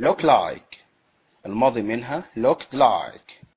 look like الماضي منها looked like